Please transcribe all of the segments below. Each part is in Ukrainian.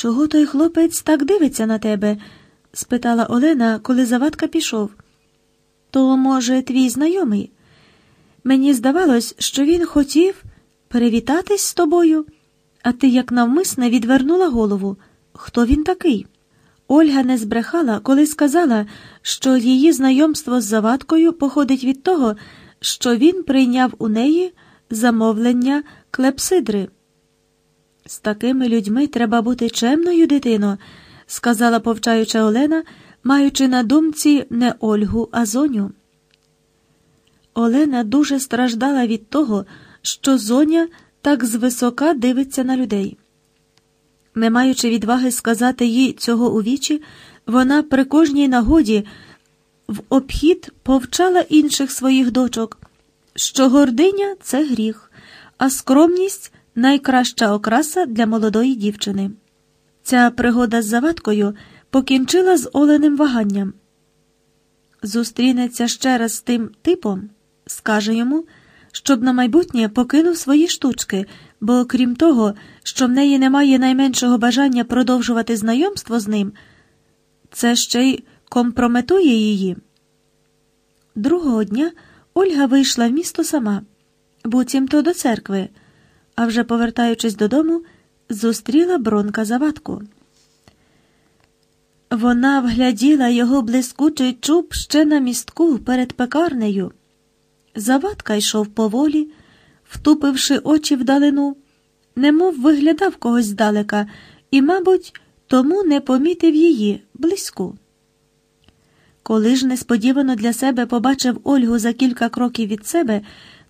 Чого той хлопець так дивиться на тебе? спитала Олена, коли Завадка пішов. То, може, твій знайомий? Мені здавалось, що він хотів привітатись з тобою, а ти як навмисне відвернула голову. Хто він такий? Ольга не збрехала, коли сказала, що її знайомство з Завадкою походить від того, що він прийняв у неї замовлення клепсидри. З такими людьми треба бути чемною, дитино, сказала повчаюча Олена, маючи на думці не Ольгу, а зоню. Олена дуже страждала від того, що зоня так звисока дивиться на людей. Не маючи відваги сказати їй цього у вічі, вона при кожній нагоді в обхід повчала інших своїх дочок, що гординя це гріх, а скромність найкраща окраса для молодої дівчини. Ця пригода з завадкою покінчила з оленим ваганням. Зустрінеться ще раз з тим типом, скаже йому, щоб на майбутнє покинув свої штучки, бо крім того, що в неї немає найменшого бажання продовжувати знайомство з ним, це ще й компрометує її. Другого дня Ольга вийшла в місто сама, буцімто до церкви, а вже повертаючись додому, зустріла бронка завадку. Вона вгляділа його блискучий чуб ще на містку перед пекарнею. Завадка йшов поволі, втупивши очі вдалину, немов виглядав когось здалека і, мабуть, тому не помітив її близьку. Коли ж несподівано для себе побачив Ольгу за кілька кроків від себе,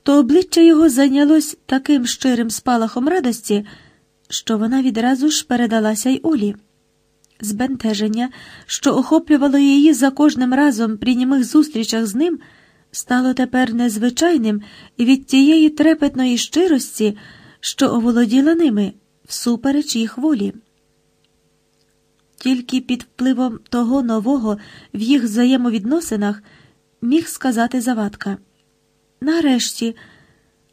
то обличчя його зайнялось таким щирим спалахом радості, що вона відразу ж передалася й Олі. Збентеження, що охоплювало її за кожним разом при німих зустрічах з ним, стало тепер незвичайним від тієї трепетної щирості, що оволоділа ними всупереч їх волі. Тільки під впливом того нового в їх взаємовідносинах міг сказати Завадка. Нарешті,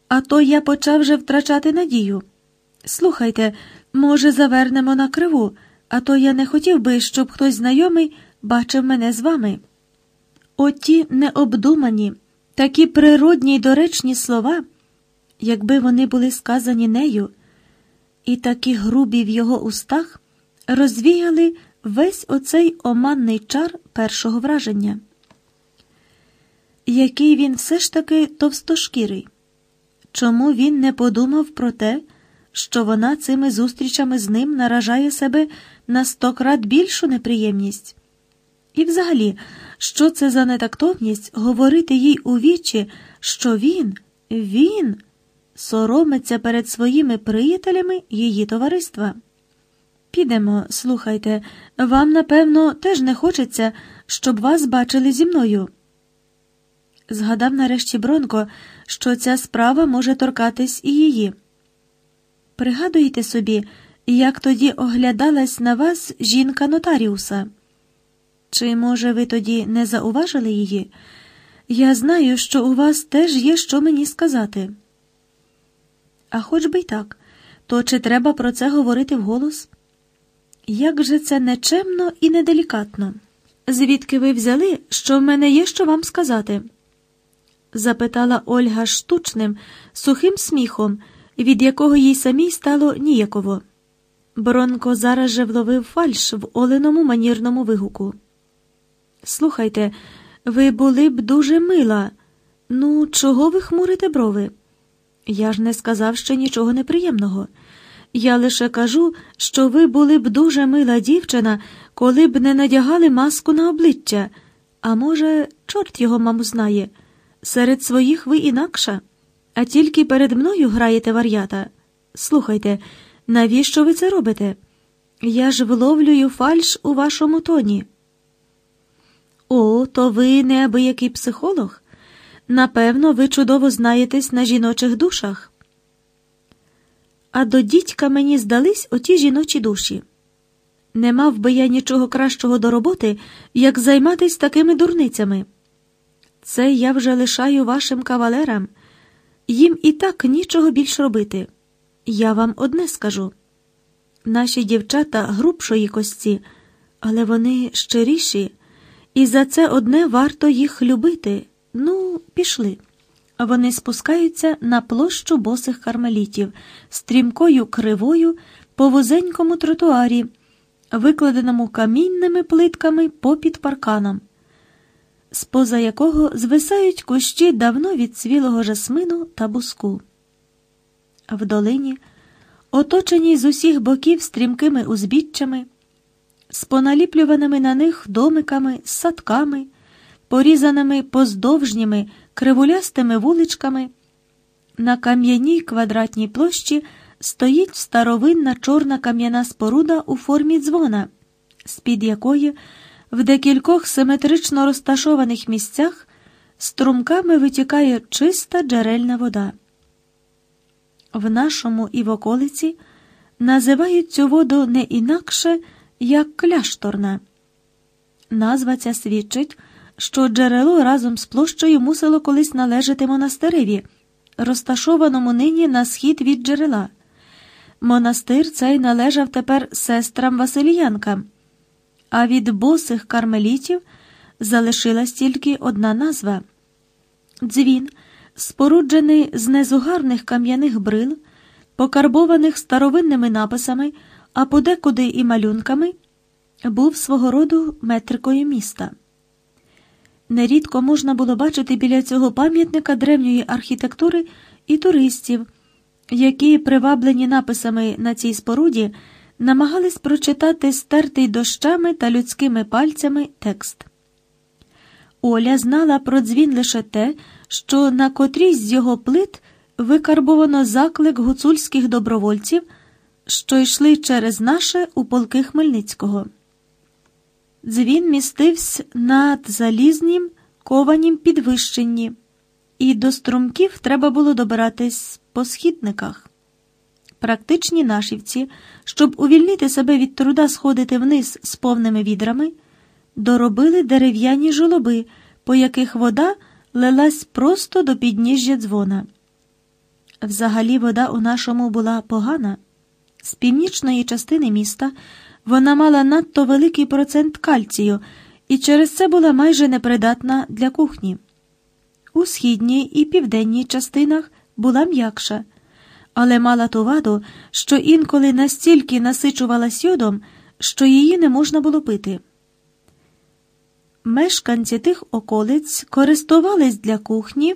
а то я почав вже втрачати надію. Слухайте, може, завернемо на криву, а то я не хотів би, щоб хтось знайомий бачив мене з вами. Оті необдумані, такі природні й доречні слова, якби вони були сказані нею, і такі грубі в його устах розвіяли весь оцей оманний чар першого враження. Який він все ж таки товстошкірий? Чому він не подумав про те, що вона цими зустрічами з ним наражає себе на сто крат більшу неприємність? І взагалі, що це за нетактовність говорити їй у вічі, що він, він соромиться перед своїми приятелями її товариства? Підемо, слухайте, вам, напевно, теж не хочеться, щоб вас бачили зі мною. Згадав нарешті Бронко, що ця справа може торкатись і її. Пригадуєте собі, як тоді оглядалась на вас жінка нотаріуса? Чи, може, ви тоді не зауважили її? Я знаю, що у вас теж є що мені сказати. А хоч би й так, то чи треба про це говорити вголос? Як же це нечемно і неделікатно? Звідки ви взяли, що в мене є що вам сказати? Запитала Ольга штучним, сухим сміхом, від якого їй самій стало ніяково. Бронко зараз же вловив фальш в оленому манірному вигуку. Слухайте, ви були б дуже мила. Ну, чого ви хмурите брови? Я ж не сказав ще нічого неприємного. Я лише кажу, що ви були б дуже мила дівчина, коли б не надягали маску на обличчя. А може, чорт його, маму, знає. Серед своїх ви інакша, а тільки перед мною граєте вар'ята. Слухайте, навіщо ви це робите? Я ж вловлюю фальш у вашому тоні. О, то ви неабиякий психолог. Напевно, ви чудово знаєтесь на жіночих душах. А до дідька мені здались оті жіночі душі. Не мав би я нічого кращого до роботи, як займатися такими дурницями. Це я вже лишаю вашим кавалерам. Їм і так нічого більш робити. Я вам одне скажу. Наші дівчата грубшої кості, але вони щиріші, і за це одне варто їх любити. Ну, пішли. Вони спускаються на площу босих кармелітів, стрімкою кривою по вузенькому тротуарі, викладеному камінними плитками попід парканом, споза якого звисають кущі давно відцвілого жасмину та буску. В долині, оточеній з усіх боків стрімкими узбіччями, з поналіплюваними на них домиками, садками, порізаними поздовжніми кривулястими вуличками, на кам'яній квадратній площі стоїть старовинна чорна кам'яна споруда у формі дзвона, з-під якої в декількох симетрично розташованих місцях струмками витікає чиста джерельна вода. В нашому і в околиці називають цю воду не інакше, як кляшторна. Назва ця свідчить, що джерело разом з площею мусило колись належати монастиреві, розташованому нині на схід від джерела. Монастир цей належав тепер сестрам Васильянкам, а від босих кармелітів залишилась тільки одна назва дзвін, споруджений з незугарних кам'яних брил, покарбованих старовинними написами, а подекуди і малюнками, був свого роду метрикою міста. Нерідко можна було бачити біля цього пам'ятника древньої архітектури і туристів, які, приваблені написами на цій споруді, намагались прочитати стертий дощами та людськими пальцями текст. Оля знала про дзвін лише те, що на котрійсь з його плит викарбовано заклик гуцульських добровольців, що йшли через наше у полки Хмельницького. Дзвін містився над залізнім кованім підвищенні, і до струмків треба було добиратись по східниках. Практичні нашівці, щоб увільнити себе від труда сходити вниз з повними відрами, доробили дерев'яні жолоби, по яких вода лилась просто до підніжжя дзвона. Взагалі, вода у нашому була погана. З північної частини міста вона мала надто великий процент кальцію і через це була майже непридатна для кухні. У східній і південній частинах була м'якша, але мала ту ваду, що інколи настільки насичувала сьодом, що її не можна було пити. Мешканці тих околиць користувались для кухні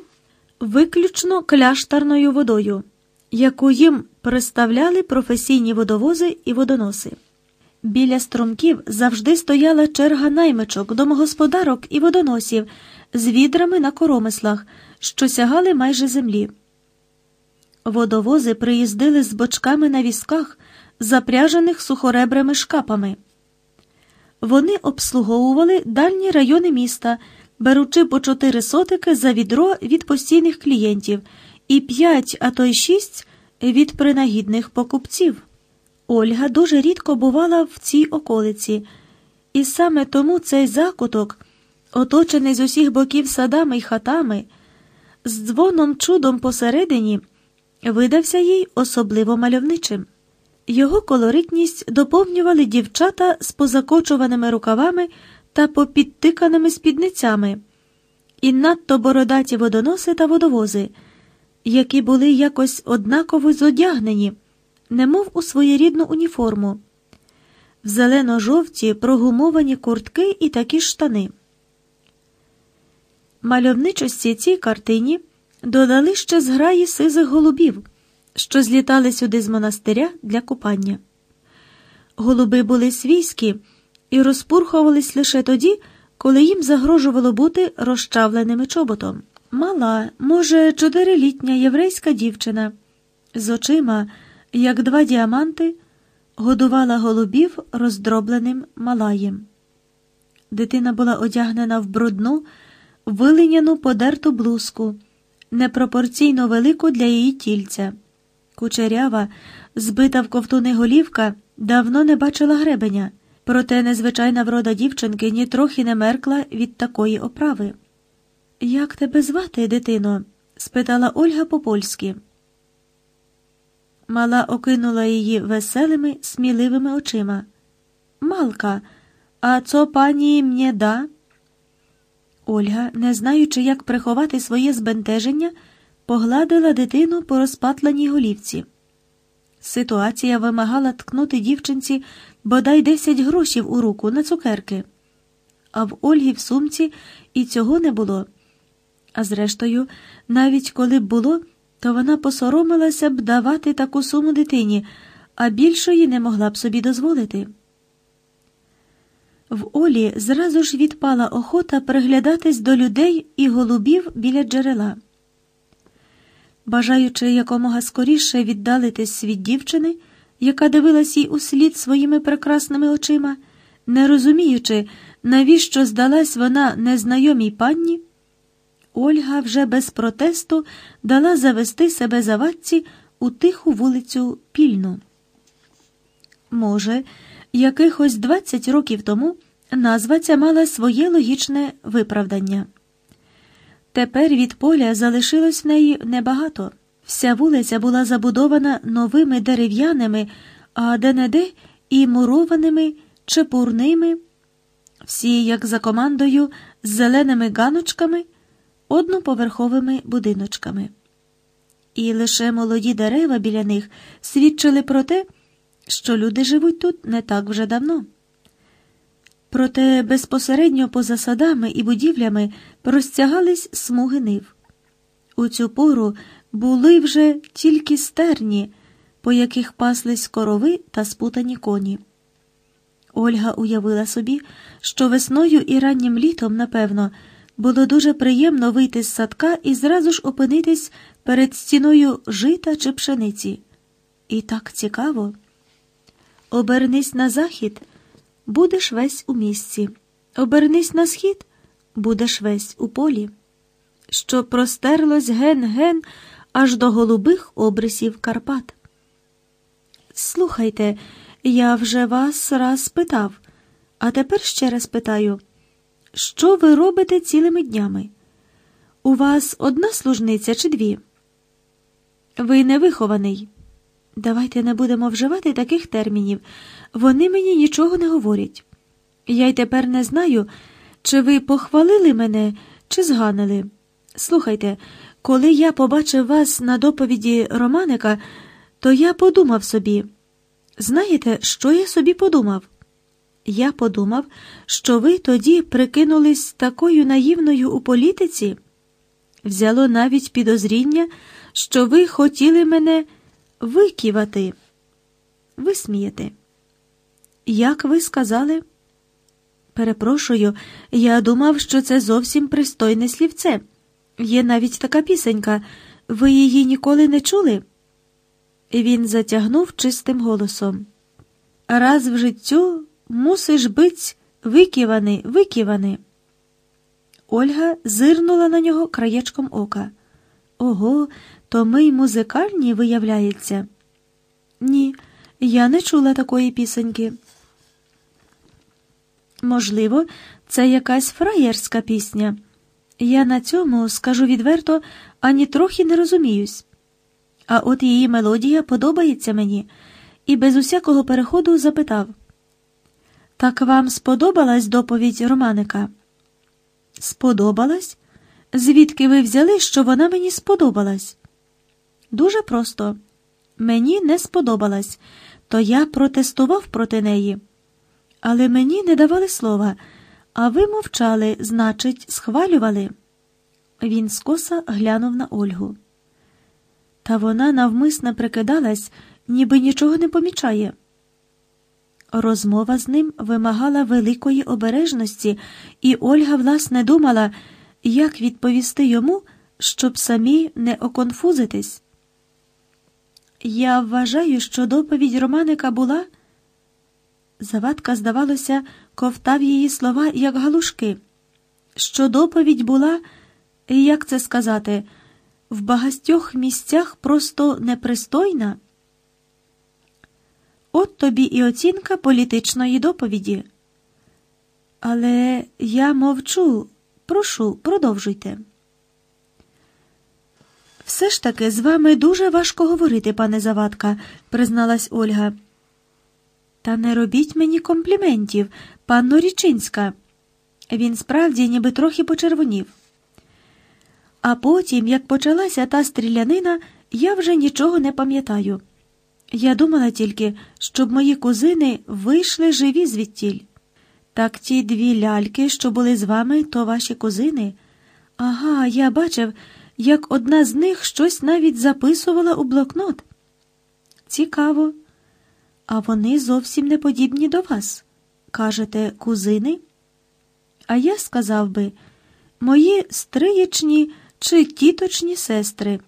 виключно кляштарною водою, яку їм представляли професійні водовози і водоноси. Біля струмків завжди стояла черга наймичок, домогосподарок і водоносів з відрами на коромислах, що сягали майже землі. Водовози приїздили з бочками на візках, запряжених сухоребрими шкапами. Вони обслуговували дальні райони міста, беручи по чотири сотики за відро від постійних клієнтів і п'ять, а то й шість від принагідних покупців. Ольга дуже рідко бувала в цій околиці, і саме тому цей закуток, оточений з усіх боків садами й хатами, з дзвоном чудом посередині, видався їй особливо мальовничим. Його колоритність доповнювали дівчата з позакочуваними рукавами та попідтиканими спідницями, і надто бородаті водоноси та водовози, які були якось однаково зодягнені немов у своєрідну уніформу, в зелено-жовті прогумовані куртки і такі штани. Мальовничості цій картині додали ще зграї сизих голубів, що злітали сюди з монастиря для купання. Голуби були свійські і розпурхувались лише тоді, коли їм загрожувало бути розчавленими чоботом. Мала, може, чотирилітня єврейська дівчина з очима як два діаманти, годувала голубів роздробленим малаєм. Дитина була одягнена в брудну, вилиняну подерту блузку, непропорційно велику для її тільця. Кучерява, збита в ковтуни голівка, давно не бачила гребеня, проте незвичайна врода дівчинки нітрохи не меркла від такої оправи. Як тебе звати, дитино? спитала Ольга по польськи. Мала окинула її веселими, сміливими очима. Малка, а цо пані мє да? Ольга, не знаючи, як приховати своє збентеження, погладила дитину по розпатленій голівці. Ситуація вимагала ткнути дівчинці бодай десять грошів у руку на цукерки, а в Ольгі в сумці і цього не було. А зрештою, навіть коли б було, то вона посоромилася б давати таку суму дитині, а більшої не могла б собі дозволити. В Олі зразу ж відпала охота приглядатись до людей і голубів біля джерела. Бажаючи якомога скоріше віддалитись від дівчини, яка дивилась їй услід своїми прекрасними очима, не розуміючи, навіщо здалась вона незнайомій панні, Ольга вже без протесту дала завести себе завадці у тиху вулицю Пільну. Може, якихось 20 років тому назва ця мала своє логічне виправдання. Тепер від поля залишилось в неї небагато. Вся вулиця була забудована новими дерев'яними, а де-не-де і мурованими, чепурними, всі, як за командою, з зеленими ганочками, одноповерховими будиночками. І лише молоді дерева біля них свідчили про те, що люди живуть тут не так вже давно. Проте безпосередньо поза садами і будівлями розтягались смуги нив. У цю пору були вже тільки стерні, по яких паслись корови та спутані коні. Ольга уявила собі, що весною і раннім літом, напевно, було дуже приємно вийти з садка і зразу ж опинитись перед стіною жита чи пшениці. І так цікаво. Обернись на захід, будеш весь у місці. Обернись на схід, будеш весь у полі. Що простерлось ген-ген аж до голубих обрисів Карпат. Слухайте, я вже вас раз питав, а тепер ще раз питаю, що ви робите цілими днями? У вас одна служниця чи дві? Ви не вихований. Давайте не будемо вживати таких термінів. Вони мені нічого не говорять. Я й тепер не знаю, чи ви похвалили мене, чи зганили. Слухайте, коли я побачив вас на доповіді Романика, то я подумав собі. Знаєте, що я собі подумав? Я подумав, що ви тоді прикинулись такою наївною у політиці. Взяло навіть підозріння, що ви хотіли мене виківати, висміяти. Як ви сказали? Перепрошую, я думав, що це зовсім пристойне слівце. Є навіть така пісенька. Ви її ніколи не чули? Він затягнув чистим голосом. Раз в життю мусиш бить виківаний, виківаний. Ольга зирнула на нього краєчком ока. Ого, то ми й музикальні, виявляється. Ні, я не чула такої пісеньки. Можливо, це якась фраєрська пісня. Я на цьому, скажу відверто, ані трохи не розуміюсь. А от її мелодія подобається мені, і без усякого переходу запитав: Так вам сподобалась доповідь Романика? Сподобалась? Звідки ви взяли, що вона мені сподобалась? Дуже просто. Мені не сподобалась, то я протестував проти неї. Але мені не давали слова, а ви мовчали, значить, схвалювали. Він скоса глянув на Ольгу. Та вона навмисно прикидалась, ніби нічого не помічає. Розмова з ним вимагала великої обережності, і Ольга, власне, думала, як відповісти йому, щоб самі не оконфузитись. Я вважаю, що доповідь Романика була. Завадка, здавалося, ковтав її слова, як галушки, що доповідь була, як це сказати, в багатьох місцях просто непристойна. От тобі і оцінка політичної доповіді. Але я мовчу, прошу, продовжуйте. Все ж таки з вами дуже важко говорити, пане Завадка, призналась Ольга. Та не робіть мені компліментів, панно Річинська. Він справді ніби трохи почервонів. А потім, як почалася та стрілянина, я вже нічого не пам'ятаю. Я думала тільки, щоб мої кузини вийшли живі звідтіль. Так ті дві ляльки, що були з вами, то ваші кузини. Ага, я бачив, як одна з них щось навіть записувала у блокнот. Цікаво. А вони зовсім не подібні до вас. Кажете, кузини? А я сказав би, мої стриєчні чи тіточні сестри,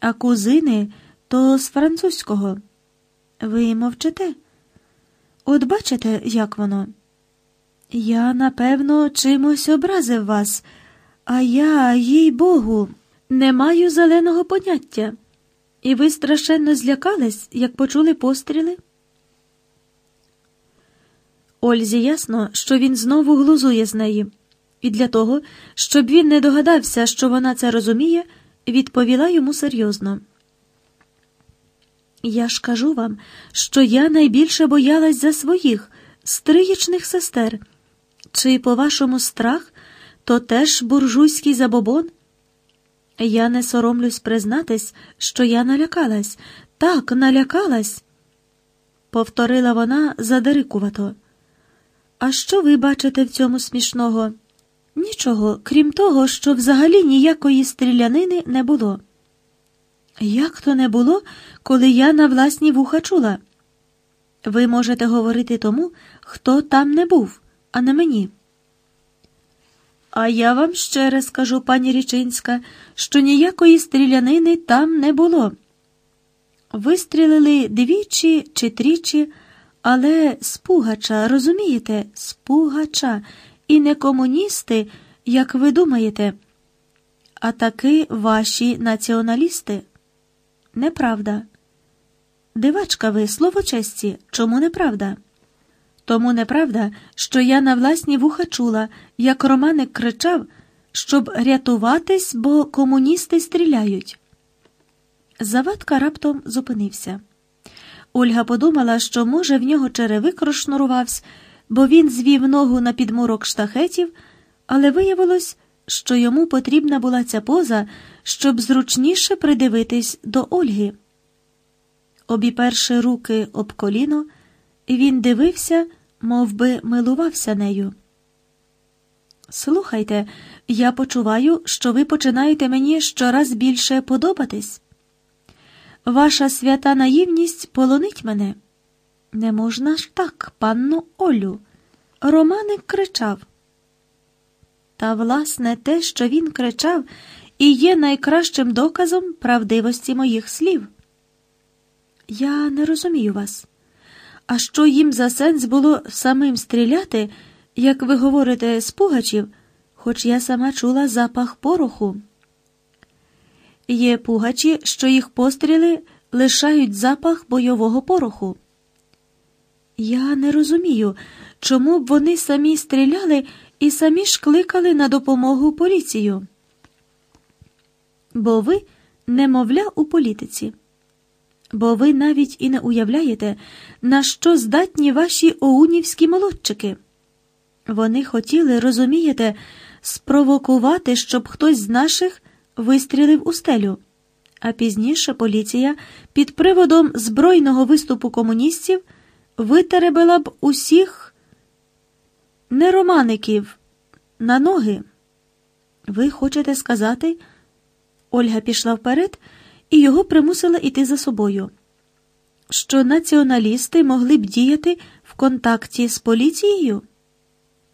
а кузини то з французького. Ви мовчите? От бачите, як воно? Я, напевно, чимось образив вас, а я, їй Богу, не маю зеленого поняття. І ви страшенно злякались, як почули постріли? Ользі ясно, що він знову глузує з неї, і для того, щоб він не догадався, що вона це розуміє, відповіла йому серйозно. Я ж кажу вам, що я найбільше боялась за своїх стриєчних сестер. Чи, по-вашому, страх то теж буржуйський забобон? Я не соромлюсь признатись, що я налякалась. Так, налякалась, повторила вона задирикувато. А що ви бачите в цьому смішного? Нічого, крім того, що взагалі ніякої стрілянини не було. Як то не було, коли я на власні вуха чула? Ви можете говорити тому, хто там не був, а не мені. А я вам ще раз скажу, пані Річинська, що ніякої стрілянини там не було. Вистрілили двічі чи тричі, але з Пугача, розумієте, з Пугача, і не комуністи, як ви думаєте, а таки ваші націоналісти. Неправда. Дивачка ви, слово честі, чому неправда? Тому неправда, що я на власні вуха чула, як Романик кричав, щоб рятуватись, бо комуністи стріляють. Завадка раптом зупинився. Ольга подумала, що, може, в нього черевик розшнурувався, бо він звів ногу на підмурок штахетів, але виявилось, що йому потрібна була ця поза, щоб зручніше придивитись до Ольги. Обіперши руки об коліно, він дивився, мов би милувався нею. Слухайте, я почуваю, що ви починаєте мені щораз більше подобатись. Ваша свята наївність полонить мене. Не можна ж так, панну Олю. Романик кричав. Та, власне, те, що він кричав, і є найкращим доказом правдивості моїх слів. Я не розумію вас. А що їм за сенс було самим стріляти, як ви говорите, з пугачів, хоч я сама чула запах пороху? Є пугачі, що їх постріли лишають запах бойового пороху. Я не розумію, чому б вони самі стріляли і самі ж кликали на допомогу поліцію. Бо ви немовля у політиці, бо ви навіть і не уявляєте, на що здатні ваші оунівські молодчики. Вони хотіли, розумієте, спровокувати, щоб хтось з наших вистрілив у стелю. А пізніше поліція під приводом збройного виступу комуністів витеребила б усіх неромаників на ноги. Ви хочете сказати? Ольга пішла вперед і його примусила йти за собою. Що націоналісти могли б діяти в контакті з поліцією?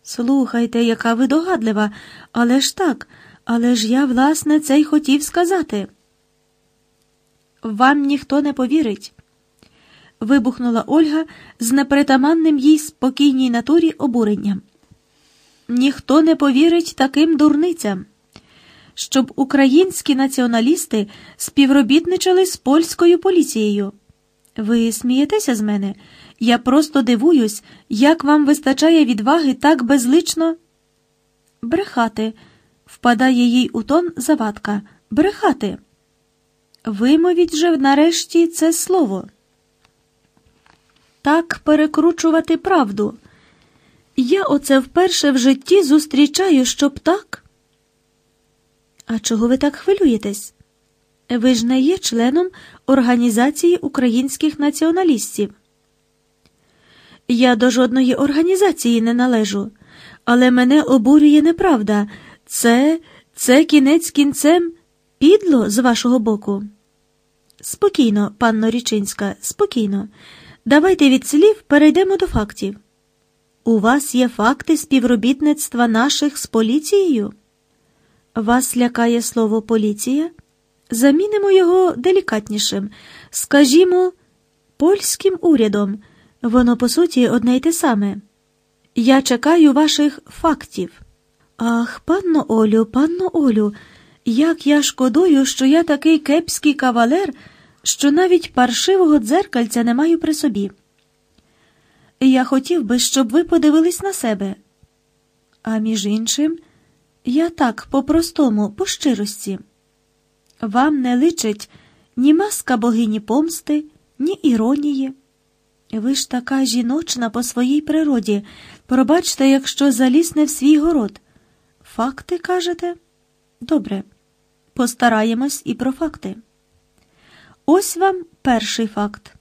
Слухайте, яка ви догадлива, але ж так, але ж я, власне, це й хотів сказати. Вам ніхто не повірить. вибухнула Ольга з непритаманним їй спокійній натурі обуренням. Ніхто не повірить таким дурницям, щоб українські націоналісти співробітничали з польською поліцією. Ви смієтеся з мене? Я просто дивуюсь, як вам вистачає відваги так безлично. Брехати, впадає їй у тон завадка. Брехати. Вимовіть же нарешті це слово. Так перекручувати правду. Я оце вперше в житті зустрічаю, щоб так. А чого ви так хвилюєтесь? Ви ж не є членом Організації українських націоналістів. Я до жодної організації не належу, але мене обурює неправда. Це, це кінець кінцем підло з вашого боку. Спокійно, панно Річинська, спокійно. Давайте від слів перейдемо до фактів. У вас є факти співробітництва наших з поліцією? Вас лякає слово поліція? Замінимо його делікатнішим, скажімо, польським урядом. Воно, по суті, одне й те саме. Я чекаю ваших фактів. Ах, панно Олю, панно Олю, як я шкодую, що я такий кепський кавалер, що навіть паршивого дзеркальця не маю при собі. Я хотів би, щоб ви подивились на себе. А між іншим, я так по-простому, по щирості. Вам не личить ні маска богині помсти, ні іронії. Ви ж така жіночна по своїй природі. Пробачте, якщо заліз не в свій город. Факти кажете? Добре, постараємось і про факти. Ось вам перший факт.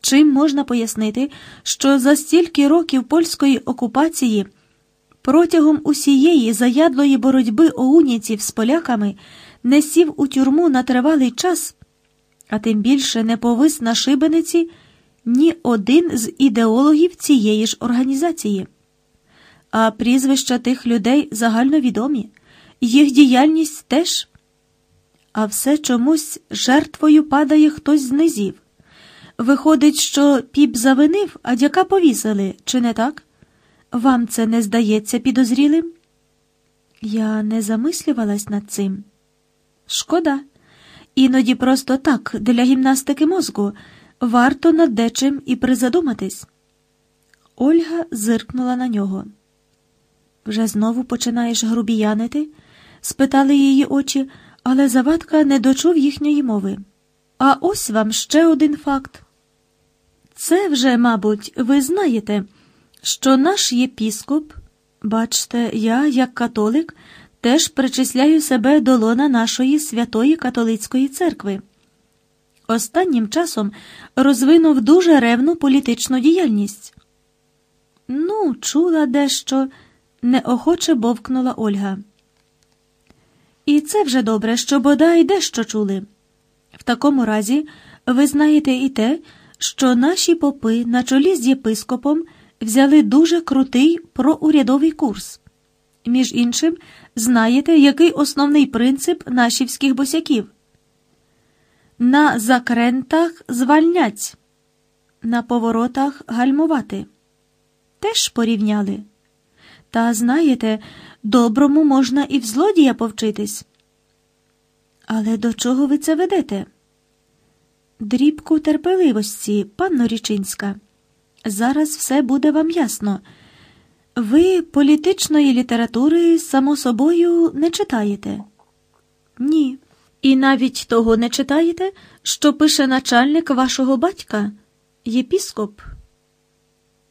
Чим можна пояснити, що за стільки років польської окупації протягом усієї заядлої боротьби оуніців з поляками не сів у тюрму на тривалий час, а тим більше не повис на шибениці ні один з ідеологів цієї ж організації. А прізвища тих людей загальновідомі, їх діяльність теж. А все чомусь жертвою падає хтось з низів. Виходить, що піп завинив, а дяка повісили, чи не так? Вам це не здається підозрілим? Я не замислювалась над цим. Шкода. Іноді просто так, для гімнастики мозку, варто над дечим і призадуматись. Ольга зиркнула на нього. Вже знову починаєш грубіянити? спитали її очі, але Завадка не дочув їхньої мови. А ось вам ще один факт. Це вже, мабуть, ви знаєте, що наш єпіскоп, бачте, я, як католик, теж причисляю себе до лона нашої святої католицької церкви. Останнім часом розвинув дуже ревну політичну діяльність. Ну, чула дещо, неохоче бовкнула Ольга. І це вже добре, що бодай дещо чули. В такому разі, ви знаєте і те, що наші попи на чолі з єпископом взяли дуже крутий проурядовий курс. Між іншим, знаєте, який основний принцип нашівських босяків? На закрентах звальнять, на поворотах гальмувати. Теж порівняли. Та знаєте, доброму можна і в злодія повчитись. Але до чого ви це ведете? Дрібку терпеливості, панно Річинська. Зараз все буде вам ясно. Ви політичної літератури, само собою, не читаєте? Ні. І навіть того не читаєте, що пише начальник вашого батька, єпіскоп?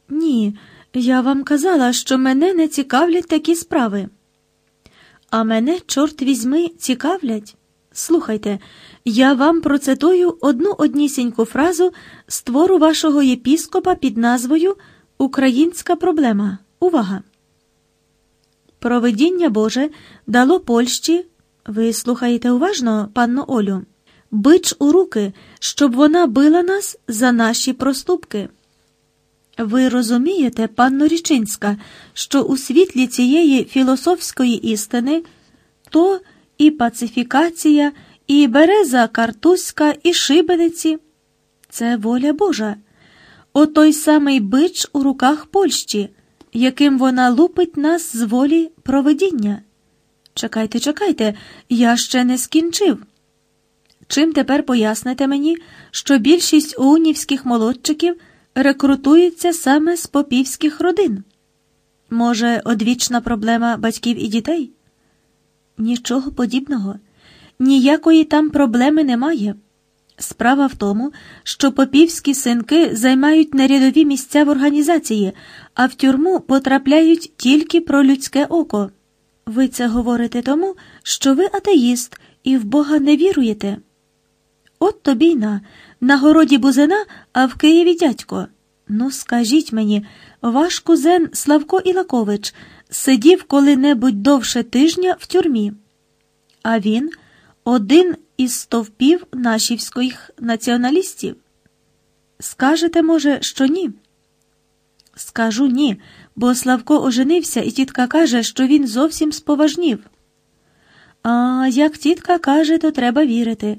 Ні, я вам казала, що мене не цікавлять такі справи. А мене, чорт візьми, цікавлять. Слухайте, я вам процитую одну однісіньку фразу з твору вашого єпіскопа під назвою Українська проблема. Увага! Провидіння Боже дало Польщі. Ви слухаєте уважно, панно Олю, бич у руки, щоб вона била нас за наші проступки. Ви розумієте, панно Річинська, що у світлі цієї філософської істини то і пацифікація, і береза картузька, і шибениці це воля Божа, отой самий бич у руках Польщі, яким вона лупить нас з волі проведіння. Чекайте, чекайте, я ще не скінчив. Чим тепер поясните мені, що більшість унівських молодчиків рекрутуються саме з попівських родин? Може, одвічна проблема батьків і дітей? Нічого подібного. ніякої там проблеми немає. Справа в тому, що попівські синки займають нерядові місця в організації, а в тюрму потрапляють тільки про людське око. Ви це говорите тому, що ви атеїст і в Бога не віруєте. От тобі й на, на городі бузина, а в Києві дядько. Ну, скажіть мені, ваш кузен Славко Ілакович сидів коли-небудь довше тижня в тюрмі, а він один із стовпів нашівських націоналістів. Скажете, може, що ні? Скажу ні, бо Славко оженився, і тітка каже, що він зовсім споважнів. А як тітка каже, то треба вірити.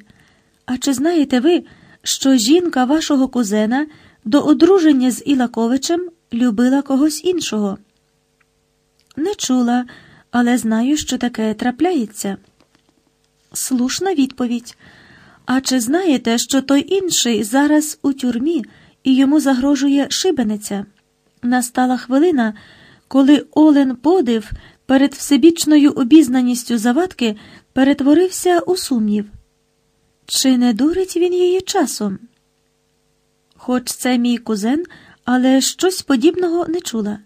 А чи знаєте ви, що жінка вашого кузена до одруження з Ілаковичем любила когось іншого? Не чула, але знаю, що таке трапляється. Слушна відповідь. А чи знаєте, що той інший зараз у тюрмі і йому загрожує шибениця? Настала хвилина, коли Олен подив перед всебічною обізнаністю завадки перетворився у сумнів. Чи не дурить він її часом? Хоч це мій кузен, але щось подібного не чула.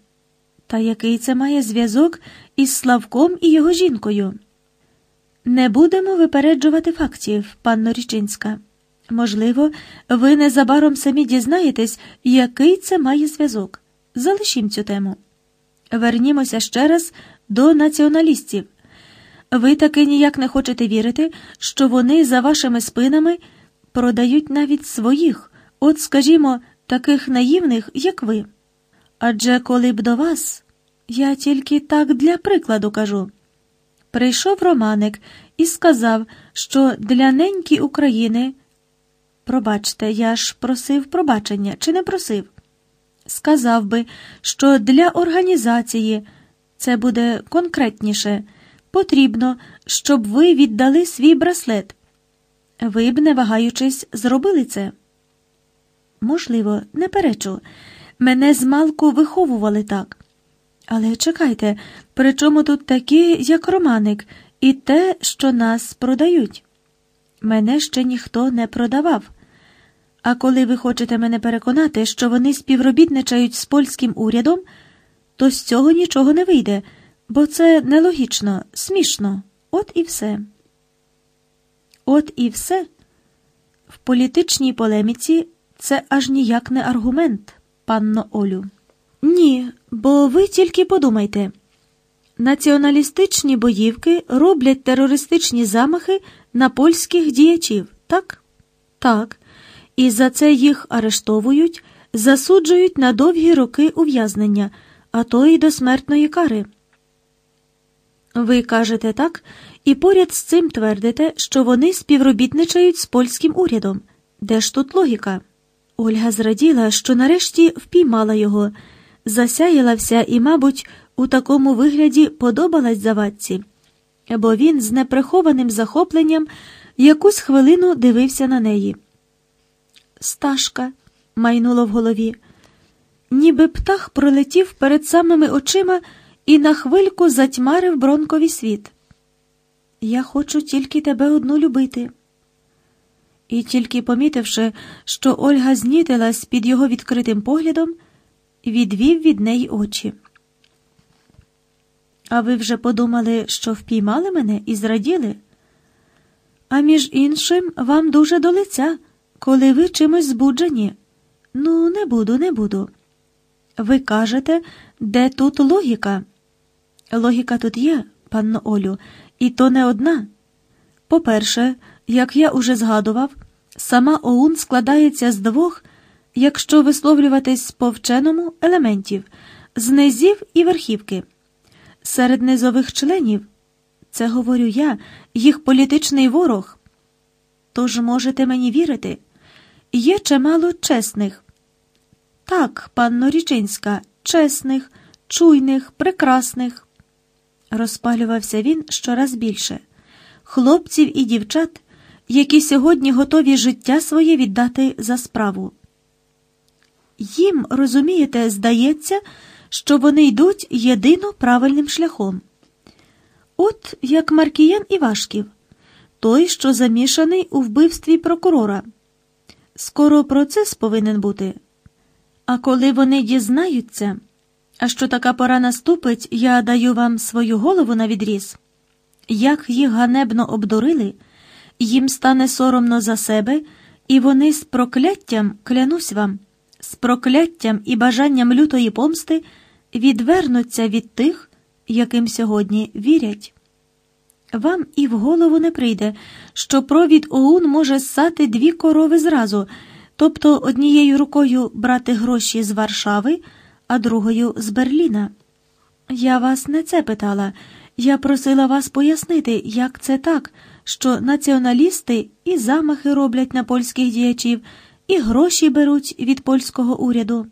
Та який це має зв'язок із Славком і його жінкою? Не будемо випереджувати фактів, панно Річинська. Можливо, ви незабаром самі дізнаєтесь, який це має зв'язок. Залишім цю тему. Вернімося ще раз до націоналістів. Ви таки ніяк не хочете вірити, що вони за вашими спинами продають навіть своїх, от, скажімо, таких наївних, як ви. Адже коли б до вас, я тільки так для прикладу кажу, прийшов Романик і сказав, що для неньки України. Пробачте, я ж просив пробачення, чи не просив? Сказав би, що для організації це буде конкретніше. Потрібно, щоб ви віддали свій браслет. Ви б, не вагаючись, зробили це. Можливо, не перечу. Мене змалку виховували так. Але чекайте, при чому тут такі, як Романик, і те, що нас продають? Мене ще ніхто не продавав. А коли ви хочете мене переконати, що вони співробітничають з польським урядом, то з цього нічого не вийде, бо це нелогічно, смішно. От і все. От і все. В політичній полеміці це аж ніяк не аргумент, панно Олю. Ні, бо ви тільки подумайте. Націоналістичні боївки роблять терористичні замахи на польських діячів, так? Так. І за це їх арештовують, засуджують на довгі роки ув'язнення, а то й до смертної кари. Ви кажете так, і поряд з цим твердите, що вони співробітничають з польським урядом. Де ж тут логіка? Ольга зраділа, що нарешті впіймала його, засяялася і, мабуть, у такому вигляді подобалась завадці, бо він з неприхованим захопленням якусь хвилину дивився на неї. Сташка, майнуло в голові, ніби птах пролетів перед самими очима і на хвильку затьмарив бронковий світ. Я хочу тільки тебе одну любити. І тільки помітивши, що Ольга знітилась під його відкритим поглядом, відвів від неї очі. А ви вже подумали, що впіймали мене і зраділи? А між іншим, вам дуже до лиця, коли ви чимось збуджені. Ну, не буду, не буду. Ви кажете, де тут логіка? Логіка тут є, панно Олю, і то не одна. По-перше, як я уже згадував, сама ОУН складається з двох, якщо висловлюватись по вченому, елементів з низів і верхівки. Серед низових членів, це говорю я, їх політичний ворог. Тож можете мені вірити, є чимало чесних. Так, панно Річинська, чесних, чуйних, прекрасних. Розпалювався він щораз більше хлопців і дівчат, які сьогодні готові життя своє віддати за справу. Їм, розумієте, здається, що вони йдуть єдино правильним шляхом. От як Маркіян Івашків, той, що замішаний у вбивстві прокурора. Скоро процес повинен бути. А коли вони дізнаються, а що така пора наступить, я даю вам свою голову на відріз. Як їх ганебно обдурили, їм стане соромно за себе, і вони з прокляттям, клянусь вам, з прокляттям і бажанням лютої помсти відвернуться від тих, яким сьогодні вірять. Вам і в голову не прийде, що провід ОУН може ссати дві корови зразу, тобто однією рукою брати гроші з Варшави, а другою з Берліна. Я вас не це питала. Я просила вас пояснити, як це так, що націоналісти і замахи роблять на польських діячів, і гроші беруть від польського уряду.